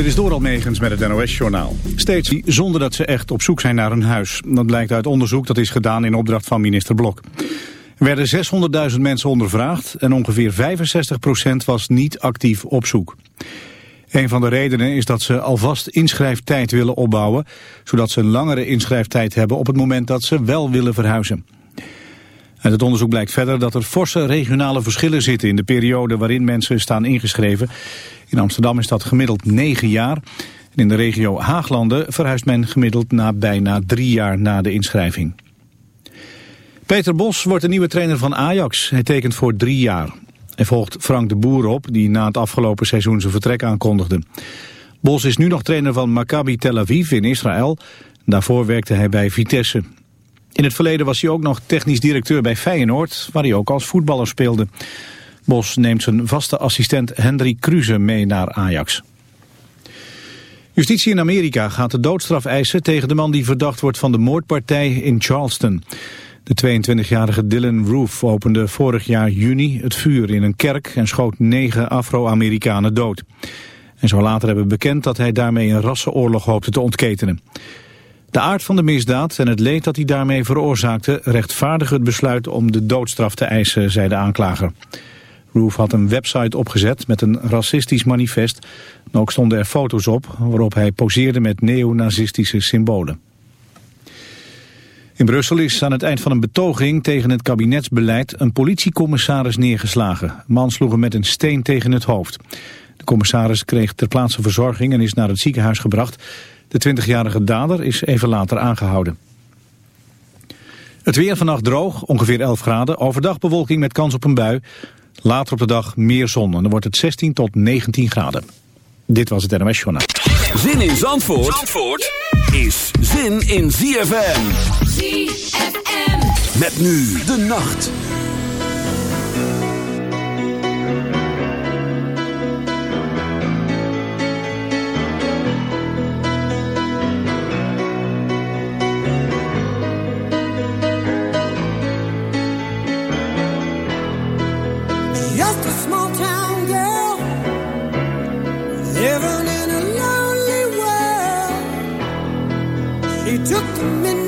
Dit is door Almegens met het NOS-journaal. Steeds zonder dat ze echt op zoek zijn naar een huis. Dat blijkt uit onderzoek dat is gedaan in opdracht van minister Blok. Er werden 600.000 mensen ondervraagd en ongeveer 65% was niet actief op zoek. Een van de redenen is dat ze alvast inschrijftijd willen opbouwen... zodat ze een langere inschrijftijd hebben op het moment dat ze wel willen verhuizen. Uit het onderzoek blijkt verder dat er forse regionale verschillen zitten... in de periode waarin mensen staan ingeschreven. In Amsterdam is dat gemiddeld 9 jaar. En in de regio Haaglanden verhuist men gemiddeld na bijna drie jaar na de inschrijving. Peter Bos wordt de nieuwe trainer van Ajax. Hij tekent voor drie jaar. Hij volgt Frank de Boer op, die na het afgelopen seizoen zijn vertrek aankondigde. Bos is nu nog trainer van Maccabi Tel Aviv in Israël. Daarvoor werkte hij bij Vitesse. In het verleden was hij ook nog technisch directeur bij Feyenoord, waar hij ook als voetballer speelde. Bos neemt zijn vaste assistent Hendrik Kruse mee naar Ajax. Justitie in Amerika gaat de doodstraf eisen tegen de man die verdacht wordt van de moordpartij in Charleston. De 22-jarige Dylan Roof opende vorig jaar juni het vuur in een kerk en schoot negen Afro-Amerikanen dood. En zou later hebben bekend dat hij daarmee een rassenoorlog hoopte te ontketenen. De aard van de misdaad en het leed dat hij daarmee veroorzaakte rechtvaardigen het besluit om de doodstraf te eisen, zei de aanklager. Roof had een website opgezet met een racistisch manifest. Ook stonden er foto's op waarop hij poseerde met neonazistische symbolen. In Brussel is aan het eind van een betoging tegen het kabinetsbeleid een politiecommissaris neergeslagen. Man sloeg hem met een steen tegen het hoofd. De commissaris kreeg ter plaatse verzorging en is naar het ziekenhuis gebracht. De 20-jarige dader is even later aangehouden. Het weer vannacht droog, ongeveer 11 graden. Overdag bewolking met kans op een bui. Later op de dag meer zon en dan wordt het 16 tot 19 graden. Dit was het NMS Journaal. Zin in Zandvoort, Zandvoort is zin in ZFM. ZFM. Met nu de nacht. to minute.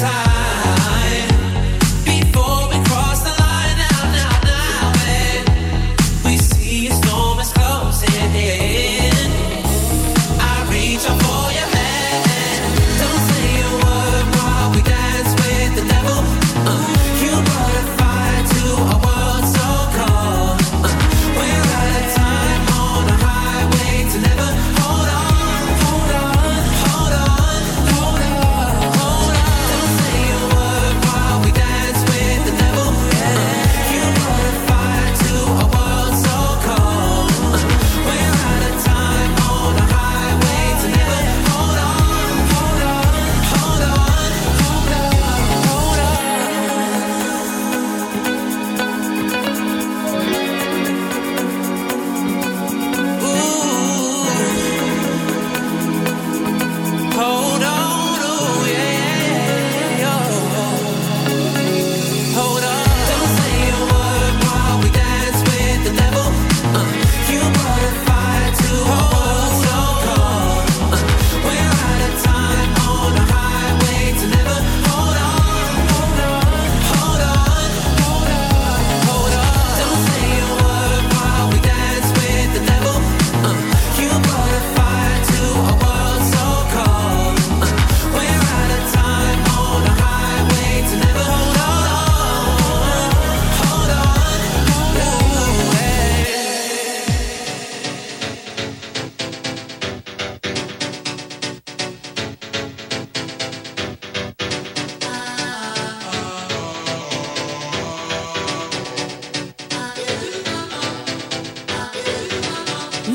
time.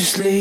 just leave.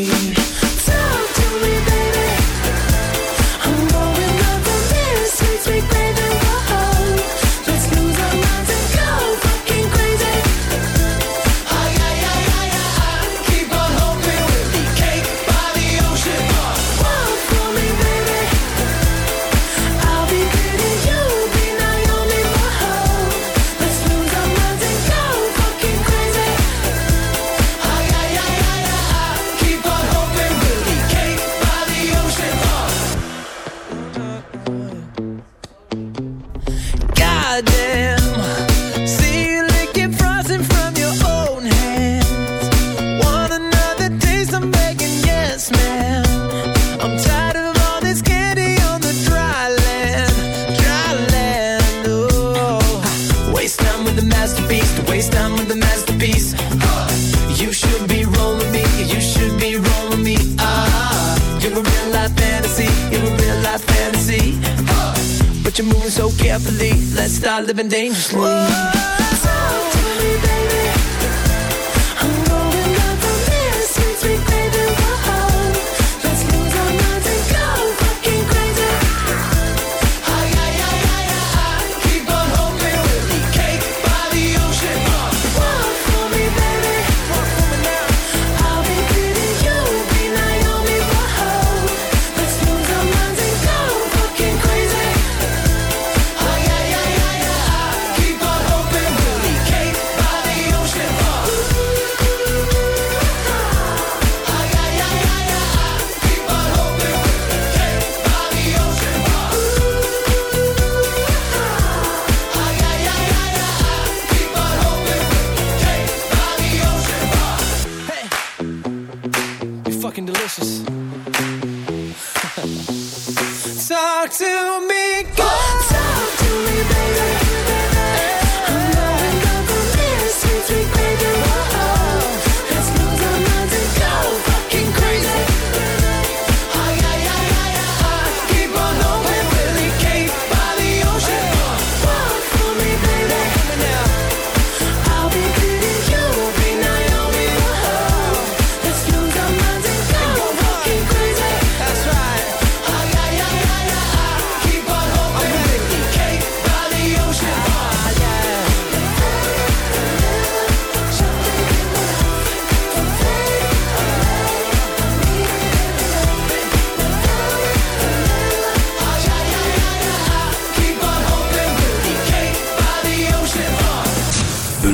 You're a real life fantasy. You're a real life fantasy. Uh, but you're moving so carefully. Let's start living dangerously. Whoa, so